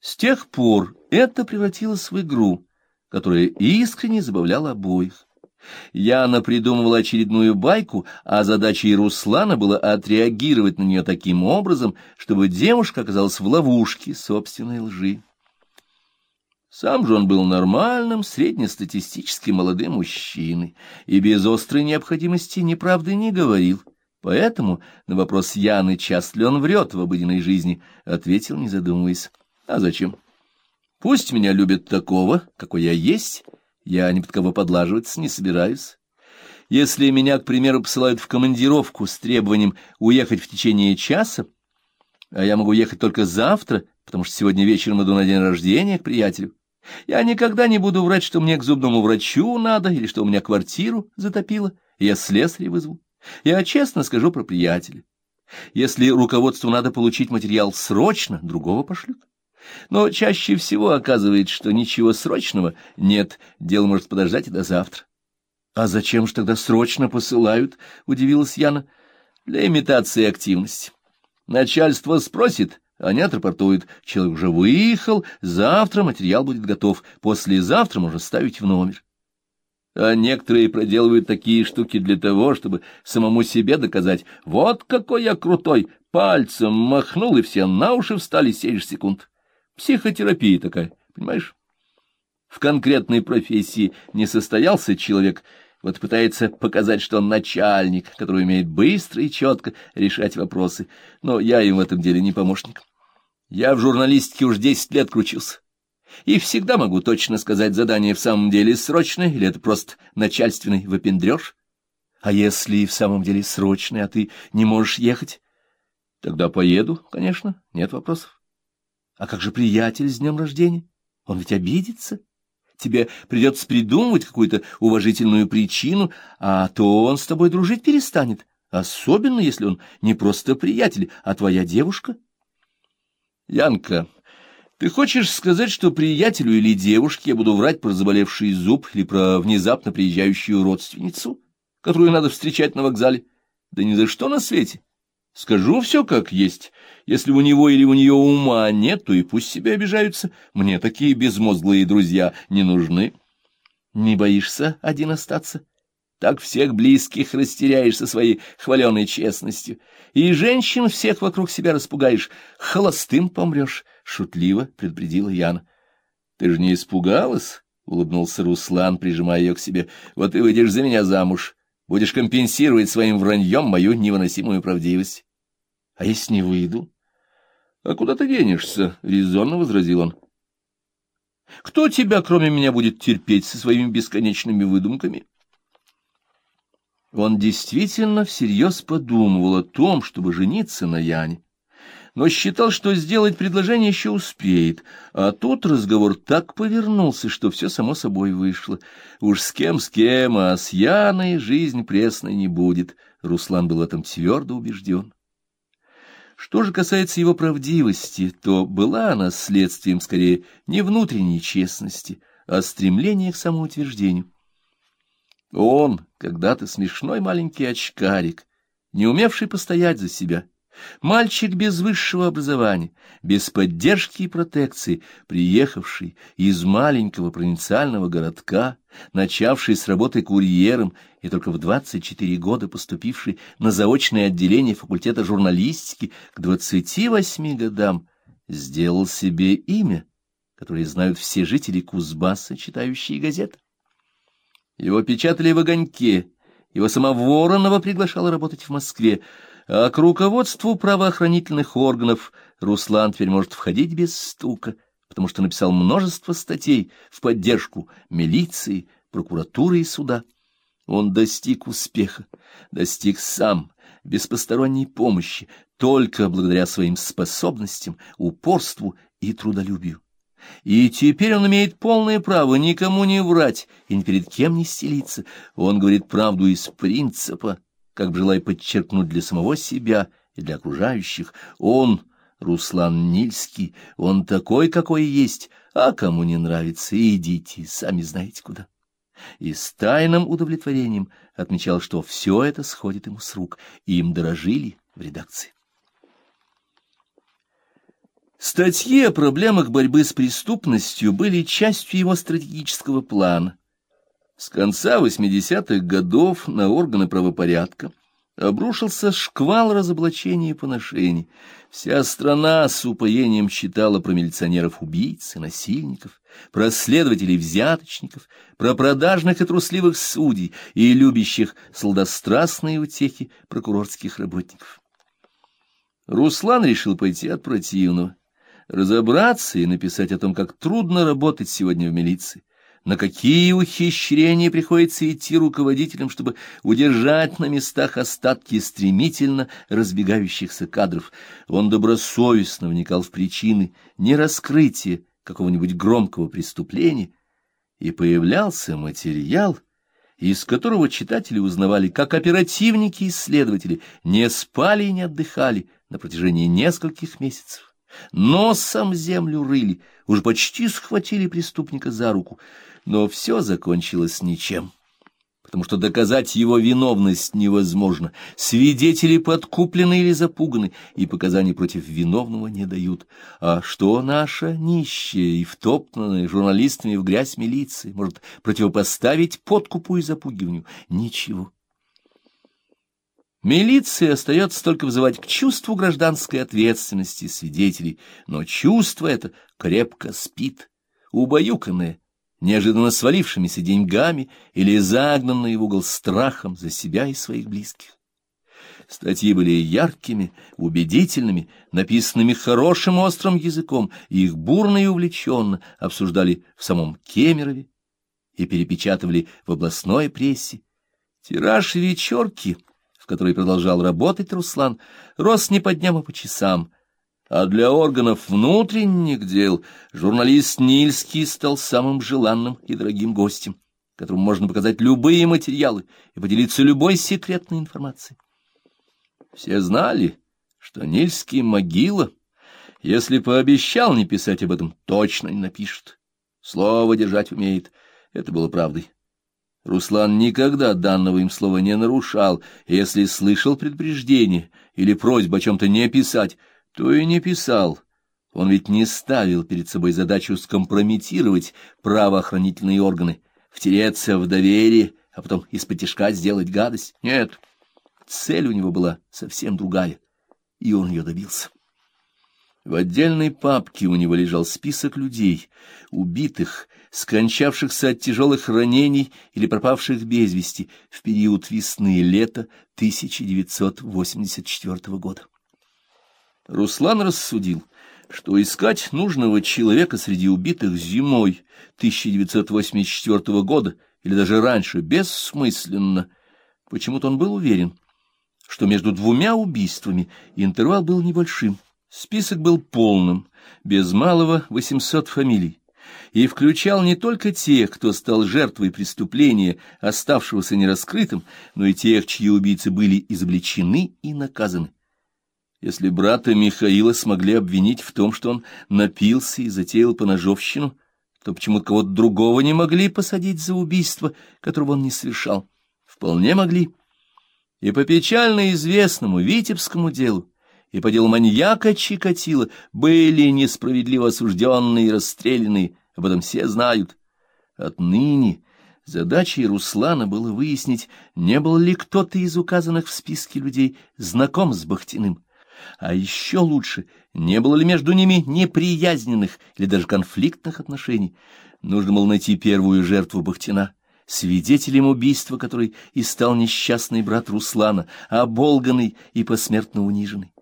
С тех пор это превратилось в игру, которая искренне забавляла обоих. Яна придумывала очередную байку, а задачей Руслана было отреагировать на нее таким образом, чтобы девушка оказалась в ловушке собственной лжи. Сам же он был нормальным, среднестатистическим молодым мужчиной и без острой необходимости ни правды не говорил. Поэтому на вопрос Яны, часто ли он врет в обыденной жизни, ответил, не задумываясь. А зачем? Пусть меня любят такого, какой я есть, я ни под кого подлаживаться не собираюсь. Если меня, к примеру, посылают в командировку с требованием уехать в течение часа, а я могу ехать только завтра, потому что сегодня вечером иду на день рождения к приятелю, я никогда не буду врать, что мне к зубному врачу надо, или что у меня квартиру затопило, я слесаря вызову. Я честно скажу про приятеля. Если руководству надо получить материал срочно, другого пошлют. Но чаще всего оказывается, что ничего срочного нет, дело может подождать и до завтра. — А зачем же тогда срочно посылают? — удивилась Яна. — Для имитации активности. Начальство спросит, они отрапортуют. Человек уже выехал, завтра материал будет готов, послезавтра можно ставить в номер. А некоторые проделывают такие штуки для того, чтобы самому себе доказать, вот какой я крутой, пальцем махнул, и все на уши встали же секунд. Психотерапия такая, понимаешь? В конкретной профессии не состоялся человек, вот пытается показать, что он начальник, который умеет быстро и четко решать вопросы, но я им в этом деле не помощник. Я в журналистике уж десять лет кручился. И всегда могу точно сказать, задание в самом деле срочное, или это просто начальственный выпендрёж. А если в самом деле срочное, а ты не можешь ехать? Тогда поеду, конечно, нет вопросов. А как же приятель с днем рождения? Он ведь обидится. Тебе придется придумывать какую-то уважительную причину, а то он с тобой дружить перестанет, особенно если он не просто приятель, а твоя девушка. Янка, ты хочешь сказать, что приятелю или девушке я буду врать про заболевший зуб или про внезапно приезжающую родственницу, которую надо встречать на вокзале? Да ни за что на свете. Скажу все как есть. Если у него или у нее ума нет, то и пусть себе обижаются. Мне такие безмозглые друзья не нужны. Не боишься один остаться? Так всех близких растеряешь со своей хваленой честностью, и женщин всех вокруг себя распугаешь, холостым помрешь, — шутливо предупредила Яна. — Ты же не испугалась? — улыбнулся Руслан, прижимая ее к себе. — Вот и выйдешь за меня замуж, будешь компенсировать своим враньем мою невыносимую правдивость. — А если не выйду? — А куда ты денешься? — резонно возразил он. — Кто тебя, кроме меня, будет терпеть со своими бесконечными выдумками? — он действительно всерьез подумывал о том, чтобы жениться на Яне, но считал, что сделать предложение еще успеет, а тут разговор так повернулся, что все само собой вышло. Уж с кем с кем, а с Яной жизнь пресной не будет, Руслан был в этом твердо убежден. Что же касается его правдивости, то была она следствием скорее не внутренней честности, а стремления к самоутверждению. Он, когда-то смешной маленький очкарик, не умевший постоять за себя, мальчик без высшего образования, без поддержки и протекции, приехавший из маленького провинциального городка, начавший с работы курьером и только в 24 года поступивший на заочное отделение факультета журналистики к 28 годам, сделал себе имя, которое знают все жители Кузбасса, читающие газеты. Его печатали в огоньке, его сама Воронова приглашала работать в Москве, а к руководству правоохранительных органов Руслан теперь может входить без стука, потому что написал множество статей в поддержку милиции, прокуратуры и суда. Он достиг успеха, достиг сам, без посторонней помощи, только благодаря своим способностям, упорству и трудолюбию. И теперь он имеет полное право никому не врать и ни перед кем не стелиться. Он говорит правду из принципа, как бы желая подчеркнуть для самого себя и для окружающих. Он, Руслан Нильский, он такой, какой есть, а кому не нравится, идите, сами знаете куда. И с тайным удовлетворением отмечал, что все это сходит ему с рук, и им дорожили в редакции. Статьи о проблемах борьбы с преступностью были частью его стратегического плана. С конца 80-х годов на органы правопорядка обрушился шквал разоблачений и поношений. Вся страна с упоением читала про милиционеров-убийц и насильников, про следователей-взяточников, про продажных и трусливых судей и любящих сладострастные утехи прокурорских работников. Руслан решил пойти от противного, разобраться и написать о том, как трудно работать сегодня в милиции, на какие ухищрения приходится идти руководителям, чтобы удержать на местах остатки стремительно разбегающихся кадров. Он добросовестно вникал в причины нераскрытия какого-нибудь громкого преступления, и появлялся материал, из которого читатели узнавали, как оперативники и следователи не спали и не отдыхали на протяжении нескольких месяцев. Носом землю рыли, уже почти схватили преступника за руку, но все закончилось ничем, потому что доказать его виновность невозможно. Свидетели подкуплены или запуганы, и показаний против виновного не дают. А что наша нищая и втоптанная журналистами в грязь милиции может противопоставить подкупу и запугиванию? Ничего. Милиции остается только вызывать к чувству гражданской ответственности свидетелей, но чувство это крепко спит, убаюканное, неожиданно свалившимися деньгами или загнанное в угол страхом за себя и своих близких. Статьи были яркими, убедительными, написанными хорошим острым языком, и их бурно и увлеченно обсуждали в самом Кемерове и перепечатывали в областной прессе. Тираж вечерки — который продолжал работать Руслан, рос не по дням, а по часам. А для органов внутренних дел журналист Нильский стал самым желанным и дорогим гостем, которому можно показать любые материалы и поделиться любой секретной информацией. Все знали, что Нильский могила. Если пообещал не писать об этом, точно не напишет. Слово держать умеет. Это было правдой. Руслан никогда данного им слова не нарушал, если слышал предупреждение или просьбу о чем-то не писать, то и не писал. Он ведь не ставил перед собой задачу скомпрометировать правоохранительные органы, втереться в доверие, а потом из-под сделать гадость. Нет, цель у него была совсем другая, и он ее добился. В отдельной папке у него лежал список людей, убитых, скончавшихся от тяжелых ранений или пропавших без вести в период весны и лета 1984 года. Руслан рассудил, что искать нужного человека среди убитых зимой 1984 года или даже раньше бессмысленно. Почему-то он был уверен, что между двумя убийствами интервал был небольшим. Список был полным, без малого 800 фамилий, и включал не только тех, кто стал жертвой преступления, оставшегося нераскрытым, но и тех, чьи убийцы были изобличены и наказаны. Если брата Михаила смогли обвинить в том, что он напился и затеял поножовщину, то почему-то кого-то другого не могли посадить за убийство, которого он не совершал. Вполне могли. И по печально известному Витебскому делу и по делу маньяка Чикатило были несправедливо осужденные и расстрелянные, об этом все знают. Отныне задачей Руслана было выяснить, не был ли кто-то из указанных в списке людей знаком с Бахтиным, а еще лучше, не было ли между ними неприязненных или даже конфликтных отношений. Нужно было найти первую жертву Бахтина — свидетелем убийства которой и стал несчастный брат Руслана, оболганный и посмертно униженный.